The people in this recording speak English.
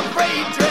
afraid to